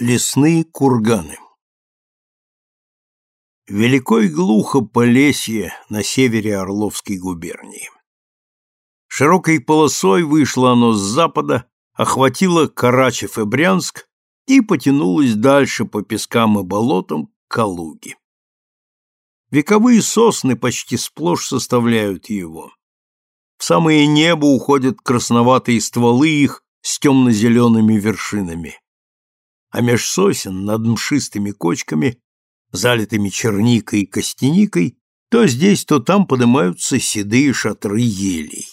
Лесные курганы Велико и глухо Полесье на севере Орловской губернии. Широкой полосой вышло оно с запада, охватило Карачев и Брянск и потянулось дальше по пескам и болотам к Калуге. Вековые сосны почти сплошь составляют его. В самое небо уходят красноватые стволы их с темно-зелеными вершинами а меж сосен над мшистыми кочками, залитыми черникой и костяникой, то здесь, то там поднимаются седые шатры елей.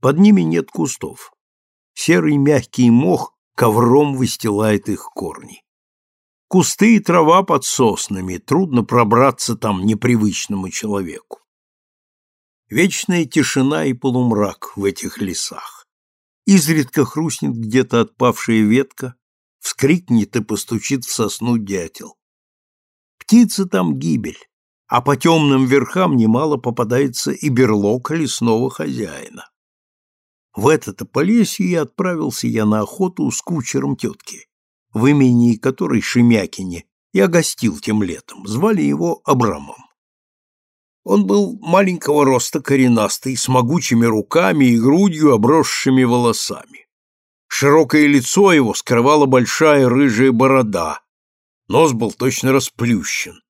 Под ними нет кустов. Серый мягкий мох ковром выстилает их корни. Кусты и трава под соснами, трудно пробраться там непривычному человеку. Вечная тишина и полумрак в этих лесах. Изредка хрустнет где-то отпавшая ветка, вскрикнет и постучит в сосну дятел. Птицы там гибель, а по темным верхам немало попадается и берлог лесного хозяина. В это-то полесье и отправился я на охоту с кучером тетки, в имени которой Шемякине я гостил тем летом, звали его Абрамом. Он был маленького роста коренастый, с могучими руками и грудью, обросшими волосами. Широкое лицо его скрывала большая рыжая борода. Нос был точно расплющен.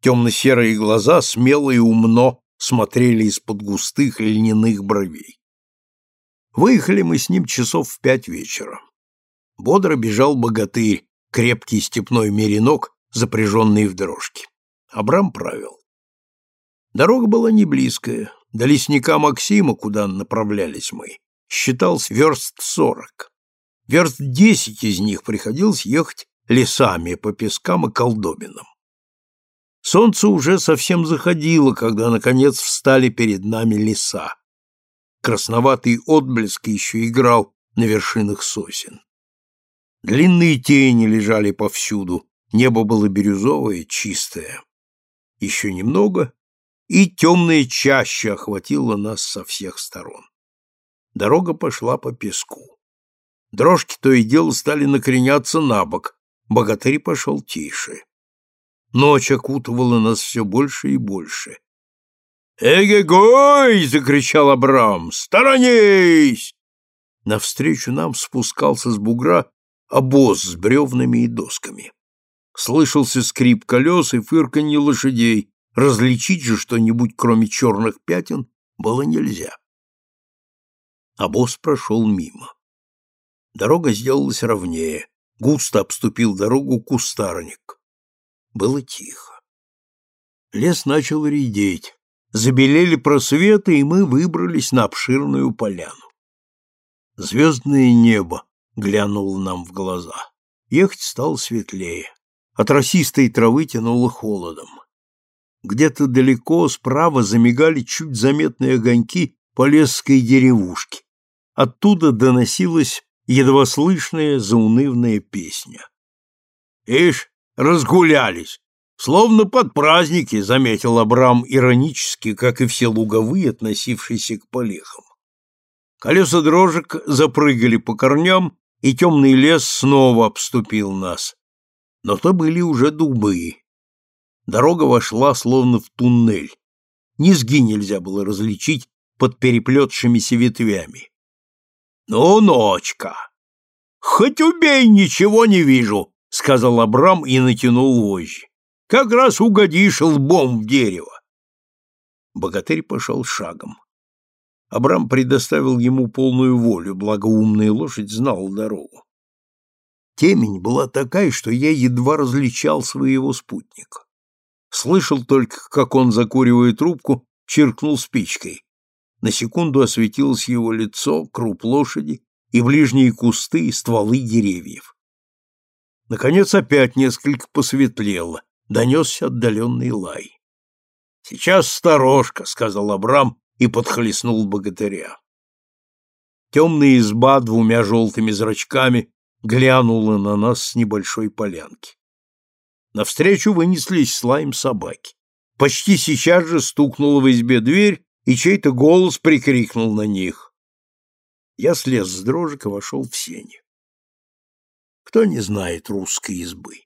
Темно-серые глаза смело и умно смотрели из-под густых льняных бровей. Выехали мы с ним часов в пять вечера. Бодро бежал богатырь, крепкий степной меринок, запряженный в дрожки. Абрам правил. Дорога была не близкая. До лесника Максима, куда направлялись мы, считалось верст сорок. Верст десять из них приходилось ехать лесами по пескам и колдобинам. Солнце уже совсем заходило, когда, наконец, встали перед нами леса. Красноватый отблеск еще играл на вершинах сосен. Длинные тени лежали повсюду, небо было бирюзовое, чистое. Еще немного, и темная чаща охватила нас со всех сторон. Дорога пошла по песку. Дрожки то и дело стали накреняться на бок, богатырь пошел тише. Ночь окутывала нас все больше и больше. «Эге-гой!» — закричал Абрам. «Сторонись!» Навстречу нам спускался с бугра обоз с бревнами и досками. Слышался скрип колес и фырканье лошадей. Различить же что-нибудь, кроме черных пятен, было нельзя. Обоз прошел мимо. Дорога сделалась ровнее. Густо обступил дорогу кустарник. Было тихо. Лес начал редеть. Забелели просветы, и мы выбрались на обширную поляну. Звездное небо глянуло нам в глаза. Ехать стало светлее. От росистой травы тянуло холодом. Где-то далеко справа замигали чуть заметные огоньки полесской деревушки. Оттуда доносилось едва слышная заунывная песня. «Ишь, разгулялись! Словно под праздники», — заметил Абрам иронически, как и все луговые, относившиеся к полехам. Колеса дрожек запрыгали по корням, и темный лес снова обступил нас. Но то были уже дубы. Дорога вошла словно в туннель. Низги нельзя было различить под переплетшимися ветвями. «Ну, ночка! Хоть убей, ничего не вижу!» — сказал Абрам и натянул вожжи. «Как раз угодишь лбом в дерево!» Богатырь пошел шагом. Абрам предоставил ему полную волю, благо умная лошадь знала дорогу. Темень была такая, что я едва различал своего спутника. Слышал только, как он, закуривая трубку, чиркнул спичкой. На секунду осветилось его лицо, круп лошади и ближние кусты и стволы деревьев. Наконец опять несколько посветлело, донесся отдаленный лай. — Сейчас сторожка, — сказал Абрам и подхлестнул богатыря. Темная изба двумя желтыми зрачками глянула на нас с небольшой полянки. Навстречу вынеслись слаем собаки. Почти сейчас же стукнула в избе дверь, и чей-то голос прикрикнул на них. Я слез с дрожек и вошел в сени. Кто не знает русской избы?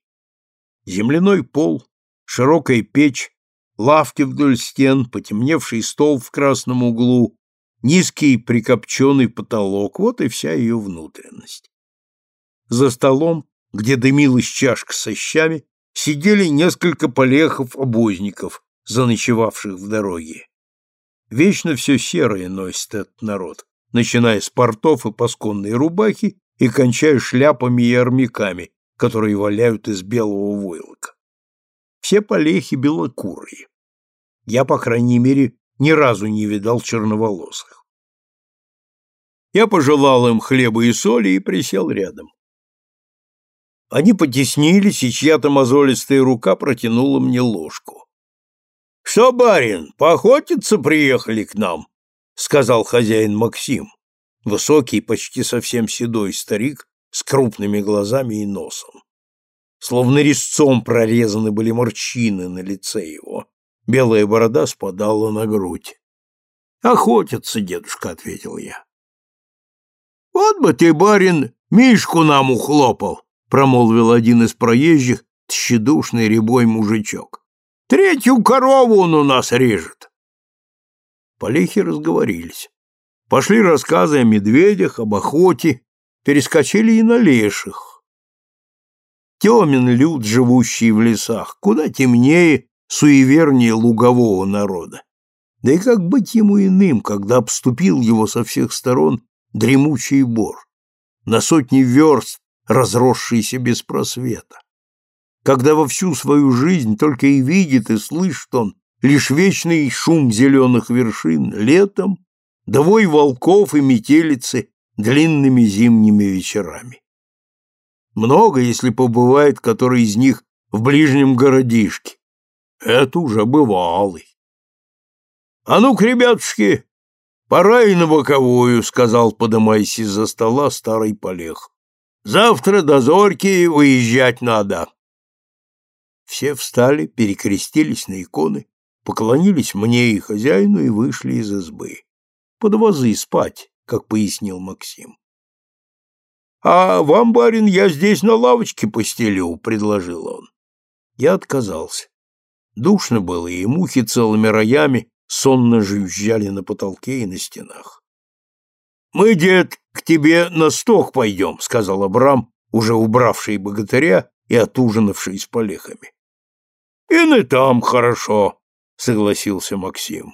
Земляной пол, широкая печь, лавки вдоль стен, потемневший стол в красном углу, низкий прикопченный потолок — вот и вся ее внутренность. За столом, где дымилась чашка со щами, сидели несколько полехов-обозников, заночевавших в дороге. Вечно все серое носит этот народ, начиная с портов и пасконной рубахи и кончая шляпами и армяками, которые валяют из белого войлока. Все полехи белокурые. Я, по крайней мере, ни разу не видал черноволосых. Я пожелал им хлеба и соли и присел рядом. Они потеснились, и чья-то мозолистая рука протянула мне ложку. — Что, барин, поохотиться приехали к нам? — сказал хозяин Максим, высокий, почти совсем седой старик с крупными глазами и носом. Словно резцом прорезаны были морщины на лице его. Белая борода спадала на грудь. «Охотятся, дедушка», — ответил я. «Вот бы ты, барин, Мишку нам ухлопал», — промолвил один из проезжих, тщедушный рябой мужичок. «Третью корову он у нас режет». Полехи разговорились. Пошли рассказы о медведях, об охоте, перескочили и на леших. Темен люд, живущий в лесах, куда темнее, суевернее лугового народа. Да и как быть ему иным, когда обступил его со всех сторон дремучий бор, на сотни верст разросшийся без просвета? Когда во всю свою жизнь только и видит и слышит он лишь вечный шум зеленых вершин летом, довой волков и метелицы длинными зимними вечерами. Много, если побывает который из них в ближнем городишке. Это уже бывалый. — А ну-ка, ребятушки, пора и на боковую, — сказал, подымаясь из-за стола старый полех. — Завтра до зорьки выезжать надо. Все встали, перекрестились на иконы, поклонились мне и хозяину и вышли из избы. Под вазы спать, как пояснил Максим. «А вам, барин, я здесь на лавочке постелю», — предложил он. Я отказался. Душно было, и мухи целыми роями сонно жужжали на потолке и на стенах. «Мы, дед, к тебе на сток пойдем», — сказал Абрам, уже убравший богатыря и отужинавший с полехами. «И на там хорошо», — согласился Максим.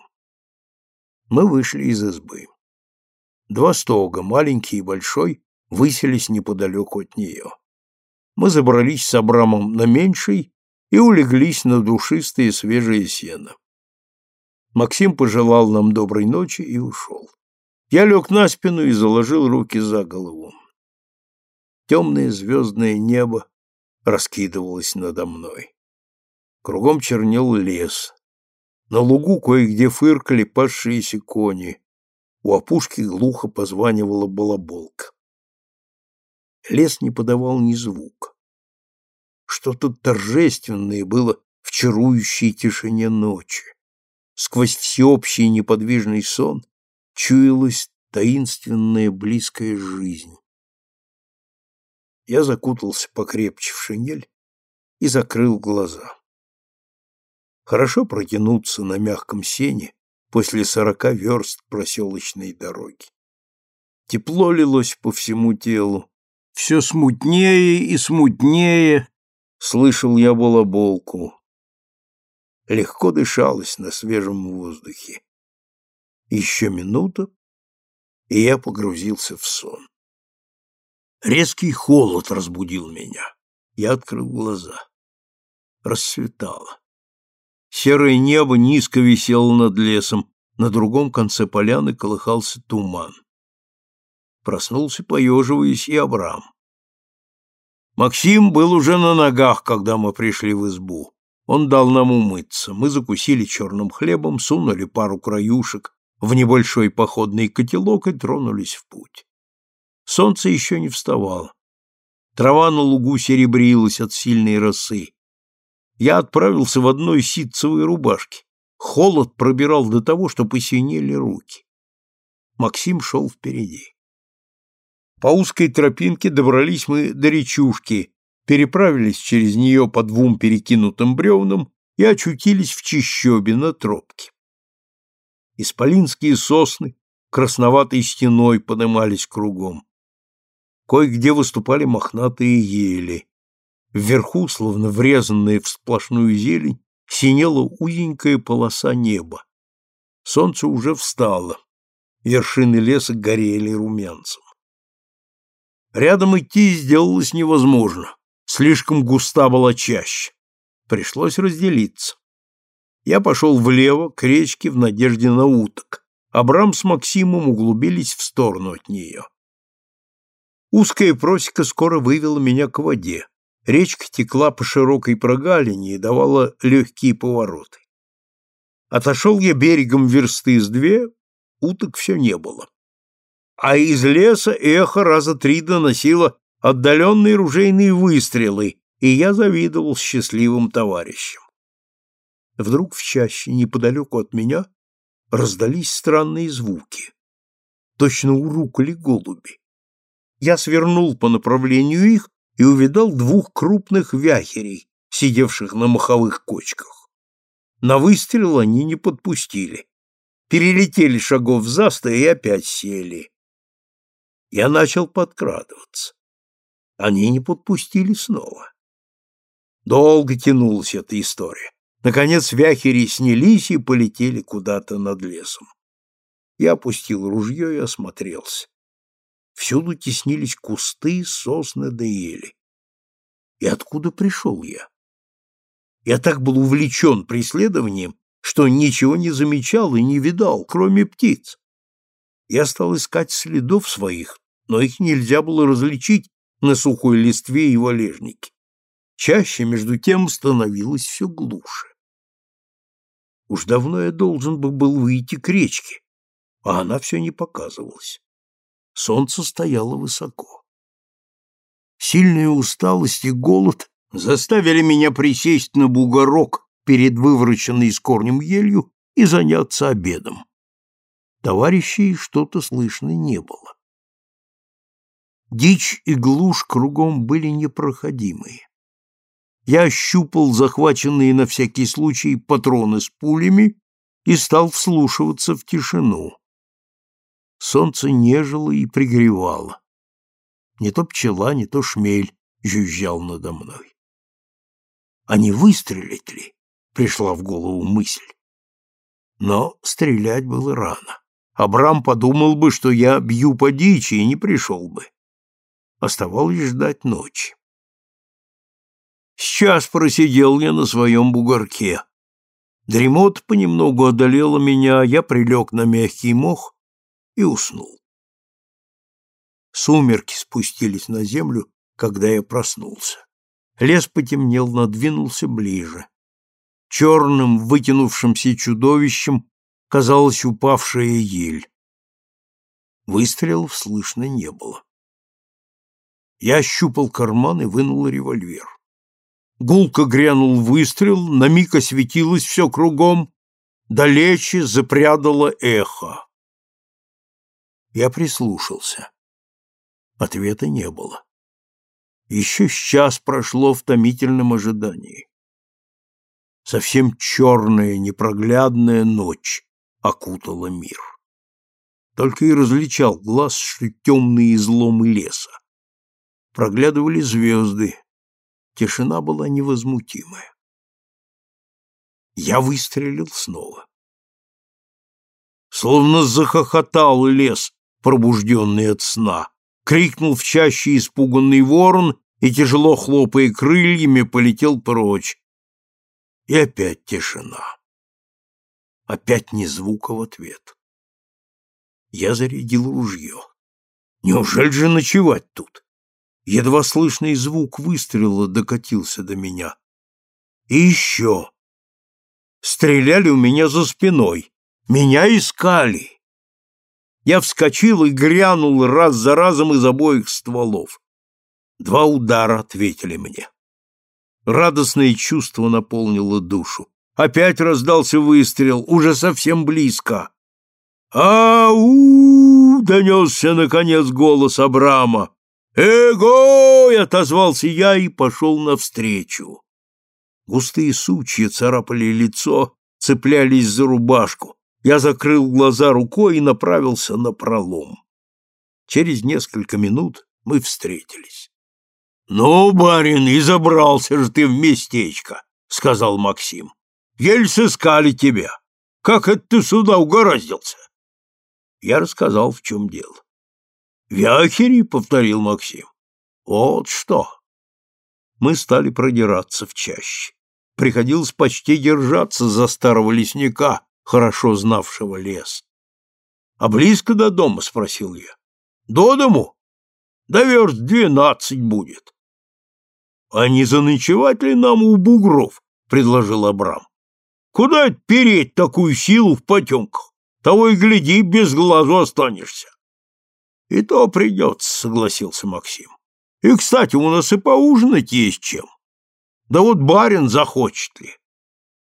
Мы вышли из избы. Два стога, маленький и большой, выселись неподалеку от нее. Мы забрались с Абрамом на меньший и улеглись на душистое свежее сено. Максим пожелал нам доброй ночи и ушел. Я лег на спину и заложил руки за голову. Темное звездное небо раскидывалось надо мной. Кругом чернел лес. На лугу кое-где фыркали пасшиеся кони. У опушки глухо позванивала балаболка. Лес не подавал ни звука. Что-то торжественное было в чарующей тишине ночи. Сквозь всеобщий неподвижный сон чуялась таинственная близкая жизнь. Я закутался покрепче в шинель и закрыл глаза. Хорошо протянуться на мягком сене после сорока верст проселочной дороги. Тепло лилось по всему телу, все смутнее и смутнее слышал я балаболку. Легко дышалось на свежем воздухе. Еще минута, и я погрузился в сон. Резкий холод разбудил меня. Я открыл глаза. Рассветало. Серое небо низко висело над лесом, на другом конце поляны колыхался туман. Проснулся, поеживаясь, и Абрам. Максим был уже на ногах, когда мы пришли в избу. Он дал нам умыться. Мы закусили черным хлебом, сунули пару краюшек в небольшой походный котелок и тронулись в путь. Солнце еще не вставало. Трава на лугу серебрилась от сильной росы. Я отправился в одной ситцевой рубашке. Холод пробирал до того, что посинели руки. Максим шел впереди. По узкой тропинке добрались мы до речушки, переправились через нее по двум перекинутым бревнам и очутились в чищобе на тропке. Исполинские сосны красноватой стеной подымались кругом. Кое-где выступали мохнатые ели. Вверху, словно врезанная в сплошную зелень, синела узенькая полоса неба. Солнце уже встало. Вершины леса горели румянцем. Рядом идти сделалось невозможно. Слишком густа была чаще. Пришлось разделиться. Я пошел влево, к речке, в надежде на уток. Абрам с Максимом углубились в сторону от нее. Узкая просека скоро вывела меня к воде. Речка текла по широкой прогалине и давала легкие повороты. Отошел я берегом версты с две, уток все не было. А из леса эхо раза три доносило отдаленные ружейные выстрелы, и я завидовал счастливым товарищам. Вдруг в чаще, неподалеку от меня, раздались странные звуки. Точно урукали голуби. Я свернул по направлению их и увидал двух крупных вяхерей, сидевших на маховых кочках. На выстрел они не подпустили. Перелетели шагов за сто и опять сели. Я начал подкрадываться. Они не подпустили снова. Долго тянулась эта история. Наконец вяхери снялись и полетели куда-то над лесом. Я опустил ружье и осмотрелся. Всюду теснились кусты, сосны да ели. И откуда пришел я? Я так был увлечен преследованием, что ничего не замечал и не видал, кроме птиц. Я стал искать следов своих, но их нельзя было различить на сухой листве и валежнике. Чаще, между тем, становилось все глуше. Уж давно я должен бы был выйти к речке, а она все не показывалась. Солнце стояло высоко. Сильная усталость и голод заставили меня присесть на бугорок перед вывороченной с корнем елью и заняться обедом. Товарищей что-то слышно не было. Дичь и глушь кругом были непроходимые. Я ощупал захваченные на всякий случай патроны с пулями и стал вслушиваться в тишину. Солнце нежило и пригревало. Не то пчела, не то шмель жужжал надо мной. А не выстрелить ли? Пришла в голову мысль. Но стрелять было рано. Абрам подумал бы, что я бью по дичи и не пришел бы. Оставалось ждать ночи. Сейчас просидел я на своем бугорке. Дремот понемногу одолела меня, я прилег на мягкий мох и уснул. Сумерки спустились на землю, когда я проснулся. Лес потемнел, надвинулся ближе. Черным, вытянувшимся чудовищем казалась упавшая ель. Выстрелов слышно не было. Я ощупал карман и вынул револьвер. Гулко грянул выстрел, на миг осветилось все кругом, далече запрядало эхо. Я прислушался. Ответа не было. Еще час прошло в томительном ожидании. Совсем черная, непроглядная ночь окутала мир. Только и различал глаз, что темные изломы леса. Проглядывали звезды. Тишина была невозмутимая. Я выстрелил снова. Словно захохотал лес, пробужденный от сна. Крикнул в чаще испуганный ворон и, тяжело хлопая крыльями, полетел прочь. И опять тишина. Опять ни звука в ответ. Я зарядил ружье. Неужели же ночевать тут? Едва слышный звук выстрела докатился до меня. И еще. Стреляли у меня за спиной. Меня искали. Я вскочил и грянул раз за разом из обоих стволов. Два удара ответили мне. Радостное чувство наполнило душу. Опять раздался выстрел, уже совсем близко. «Ау!» донесся, наконец, голос Абрама. «Эгой!» — отозвался я и пошел навстречу. Густые сучья царапали лицо, цеплялись за рубашку. Я закрыл глаза рукой и направился на пролом. Через несколько минут мы встретились. — Ну, барин, и забрался же ты в местечко, — сказал Максим. — Еле сыскали тебя. Как это ты сюда угораздился? Я рассказал, в чем дело. «Вяхери», — повторил Максим. «Вот что!» Мы стали продираться в чаще. Приходилось почти держаться за старого лесника, хорошо знавшего лес. «А близко до дома?» — спросил я. «До дому? Да верст двенадцать будет». «А не заночевать ли нам у бугров?» — предложил Абрам. «Куда переть такую силу в потемках? Того и гляди, без глазу останешься». И то придется, согласился Максим. И, кстати, у нас и поужинать есть чем. Да вот барин захочет ли.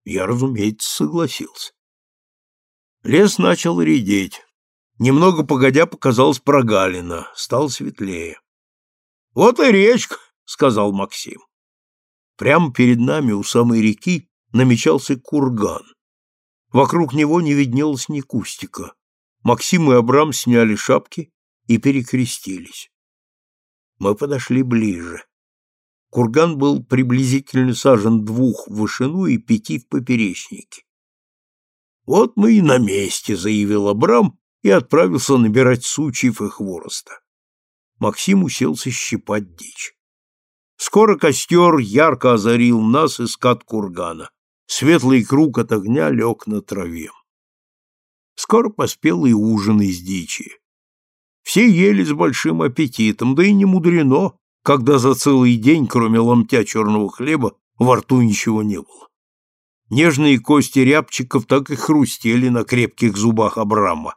Я, разумеется, согласился. Лес начал редеть. Немного погодя показалась прогалина, стало светлее. «Вот и речка», — сказал Максим. Прямо перед нами у самой реки намечался курган. Вокруг него не виднелось ни кустика. Максим и Абрам сняли шапки и перекрестились. Мы подошли ближе. Курган был приблизительно сажен двух в вышину и пяти в поперечнике. «Вот мы и на месте», — заявил Абрам и отправился набирать сучьев и хвороста. Максим уселся щипать дичь. Скоро костер ярко озарил нас из скат кургана. Светлый круг от огня лег на траве. Скоро поспел и ужин из дичи. Все ели с большим аппетитом, да и не мудрено, когда за целый день, кроме ломтя черного хлеба, во рту ничего не было. Нежные кости рябчиков так и хрустели на крепких зубах Абрама.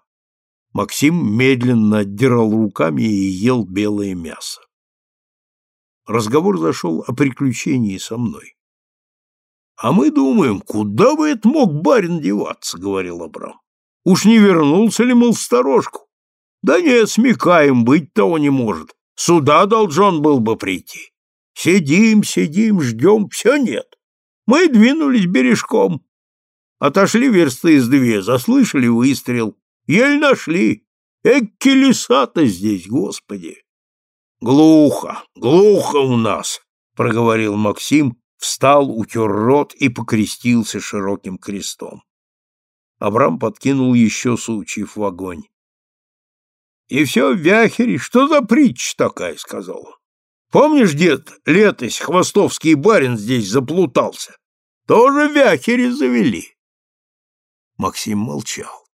Максим медленно отдирал руками и ел белое мясо. Разговор зашел о приключении со мной. — А мы думаем, куда бы это мог барин деваться, — говорил Абрам. — Уж не вернулся ли, мол, в сторожку? Да нет, смекаем, быть того не может. Сюда должен был бы прийти. Сидим, сидим, ждем, все нет. Мы двинулись бережком. Отошли версты из две, заслышали выстрел. Еле нашли. Экки леса-то здесь, господи. Глухо, глухо у нас, проговорил Максим, встал, утер рот и покрестился широким крестом. Абрам подкинул еще сучьев в огонь. И все в вяхере. Что за притча такая, сказал Помнишь, дед, летось хвостовский барин здесь заплутался? Тоже в вяхере завели. Максим молчал.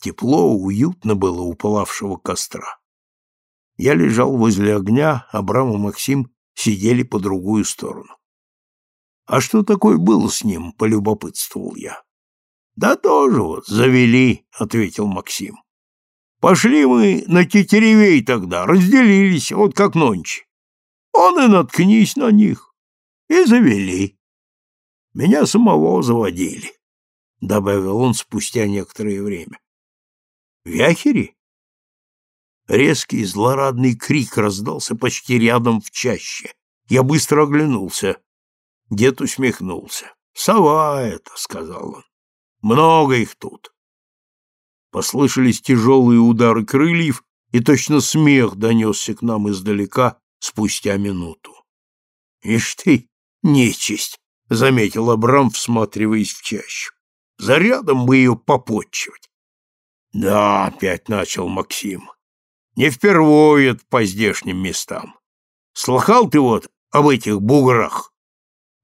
Тепло, уютно было у пылавшего костра. Я лежал возле огня, Абрам и Максим сидели по другую сторону. — А что такое было с ним? — полюбопытствовал я. — Да тоже вот, завели, — ответил Максим. Пошли мы на тетеревей тогда, разделились, вот как нонче. Он и наткнись на них. И завели. Меня самого заводили, — добавил он спустя некоторое время. Вяхери? Резкий злорадный крик раздался почти рядом в чаще. Я быстро оглянулся. Дед усмехнулся. «Сова это», — сказал он. «Много их тут. Послышались тяжелые удары крыльев, и точно смех донесся к нам издалека спустя минуту. — Ишь ты, нечисть! — заметил Абрам, всматриваясь в чащу. — Зарядом бы ее попотчевать. — Да, — опять начал Максим, — не впервые по здешним местам. Слыхал ты вот об этих буграх?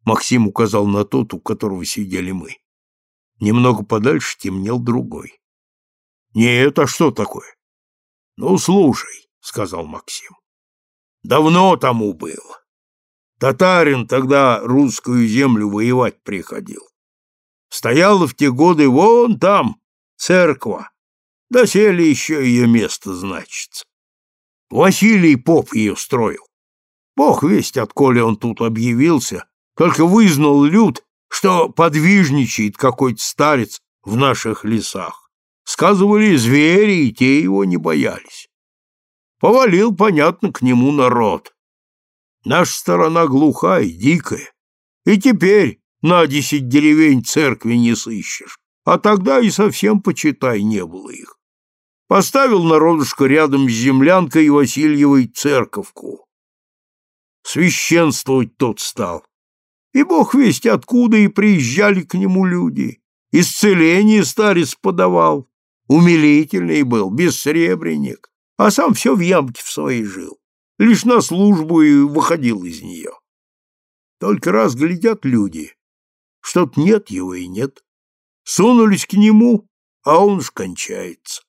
Максим указал на тот, у которого сидели мы. Немного подальше темнел другой. Нет, а что такое? Ну, слушай, сказал Максим. Давно тому было. Татарин тогда русскую землю воевать приходил. Стояла в те годы вон там церква. Доселе еще ее место значится. Василий Поп ее строил. Бог весть, отколе он тут объявился, только вызнал люд, что подвижничает какой-то старец в наших лесах. Сказывали, звери и те его не боялись. Повалил, понятно, к нему народ. Наша сторона глухая, дикая. И теперь на десять деревень церкви не сыщешь. А тогда и совсем, почитай, не было их. Поставил народушка рядом с землянкой Васильевой церковку. Священствовать тот стал. И бог весть откуда и приезжали к нему люди. Исцеление старец подавал. Умилительный был, бессребренник, а сам все в ямке в своей жил. Лишь на службу и выходил из нее. Только раз глядят люди, что-то нет его и нет. Сунулись к нему, а он уж кончается.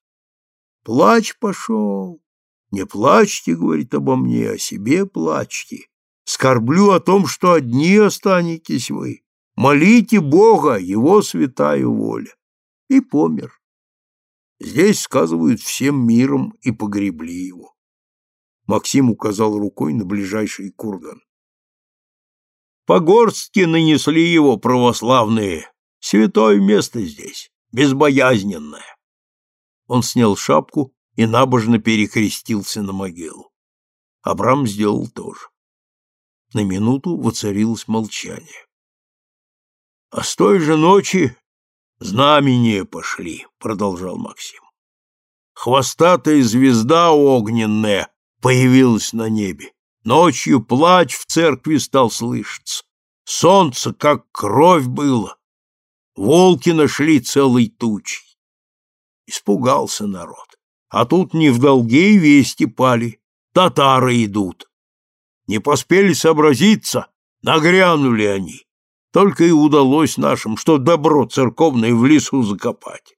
Плач пошел. Не плачьте, говорит обо мне, о себе плачьте. Скорблю о том, что одни останетесь вы. Молите Бога, его святая воля. И помер. Здесь сказывают всем миром и погребли его. Максим указал рукой на ближайший курган. По горстке нанесли его православные. Святое место здесь, безбоязненное. Он снял шапку и набожно перекрестился на могилу. Абрам сделал то же. На минуту воцарилось молчание. А с той же ночи знамения пошли, продолжал Максим. Хвостатая звезда огненная появилась на небе. Ночью плач в церкви стал слышаться. Солнце, как кровь было. Волки нашли целой тучей. Испугался народ. А тут не в долге и вести пали. Татары идут. Не поспели сообразиться, нагрянули они. Только и удалось нашим, что добро церковное в лесу закопать.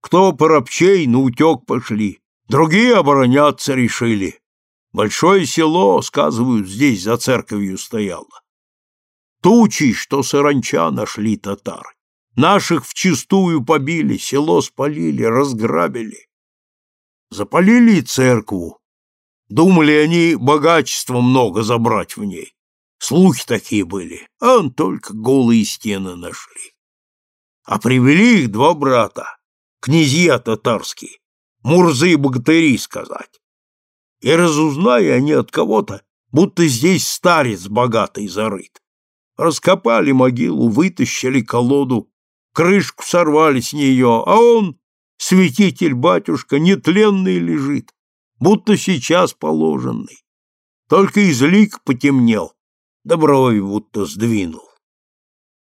Кто поробчей, на утек пошли, другие обороняться решили. Большое село, сказывают, здесь за церковью стояло. Тучи, что саранча нашли татары. Наших вчистую побили, село спалили, разграбили. Запалили и церкву. Думали они богачества много забрать в ней. Слухи такие были, а он только голые стены нашли. А привели их два брата, князья татарские, мурзы и богатыри сказать и разузная они от кого-то, будто здесь старец богатый зарыт. Раскопали могилу, вытащили колоду, крышку сорвали с нее, а он, святитель-батюшка, нетленный лежит, будто сейчас положенный. Только излик потемнел, да будто сдвинул.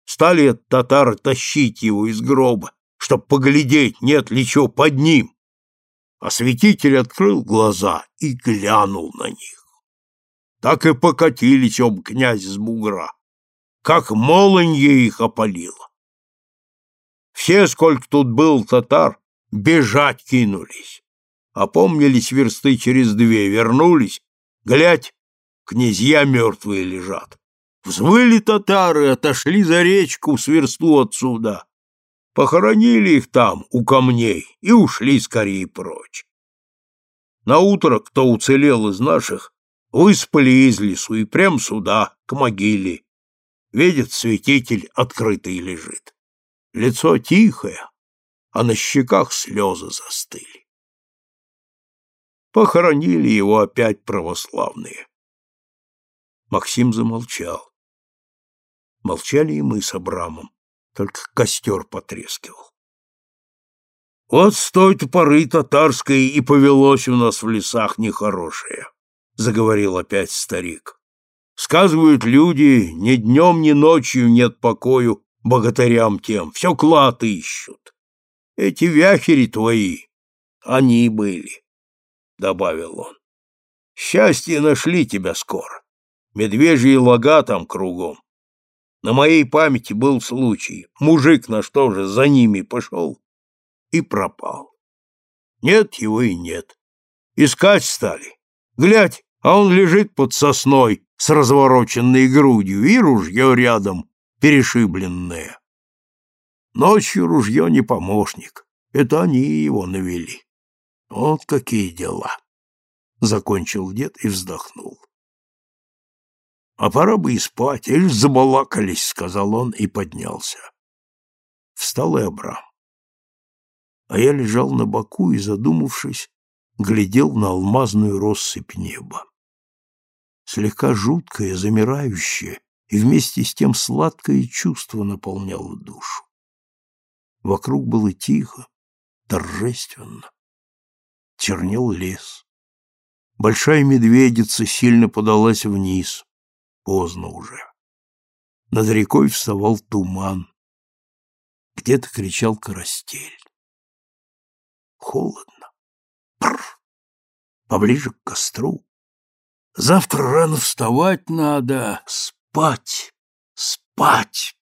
Стали татары тащить его из гроба, чтоб поглядеть, нет ли чего под ним. Осветитель открыл глаза и глянул на них. Так и покатились об князь с бугра, как молонье их опалило. Все, сколько тут был татар, бежать кинулись. Опомнились версты через две, вернулись, глядь, князья мертвые лежат. Взвыли татары, отошли за речку с версту отсюда, Похоронили их там, у камней, и ушли скорее прочь. На утро, кто уцелел из наших, выспали из лесу и прям сюда, к могиле. Видит, святитель открытый лежит. Лицо тихое, а на щеках слезы застыли. Похоронили его опять православные. Максим замолчал. Молчали и мы с Абрамом только костер потрескивал. Вот с той-то поры татарской и повелось у нас в лесах нехорошее, — заговорил опять старик. Сказывают люди, ни днем, ни ночью нет покою богатырям тем, все клад ищут. Эти вяхери твои, они были, — добавил он. Счастье нашли тебя скоро. Медвежьи лага там кругом. На моей памяти был случай. Мужик на что же за ними пошел и пропал. Нет его и нет. Искать стали. Глядь, а он лежит под сосной с развороченной грудью и ружье рядом, перешибленное. Ночью ружье не помощник. Это они его навели. Вот какие дела. Закончил дед и вздохнул. А пора бы и спать, или забалакались, — сказал он и поднялся. Встал и Абрам. а я лежал на боку и, задумавшись, глядел на алмазную россыпь неба. Слегка жуткое, замирающее и вместе с тем сладкое чувство наполняло душу. Вокруг было тихо, торжественно. Чернел лес. Большая медведица сильно подалась вниз. Поздно уже. Над рекой вставал туман. Где-то кричал карастель. Холодно. Прр. Поближе к костру. Завтра рано вставать надо. Спать. Спать.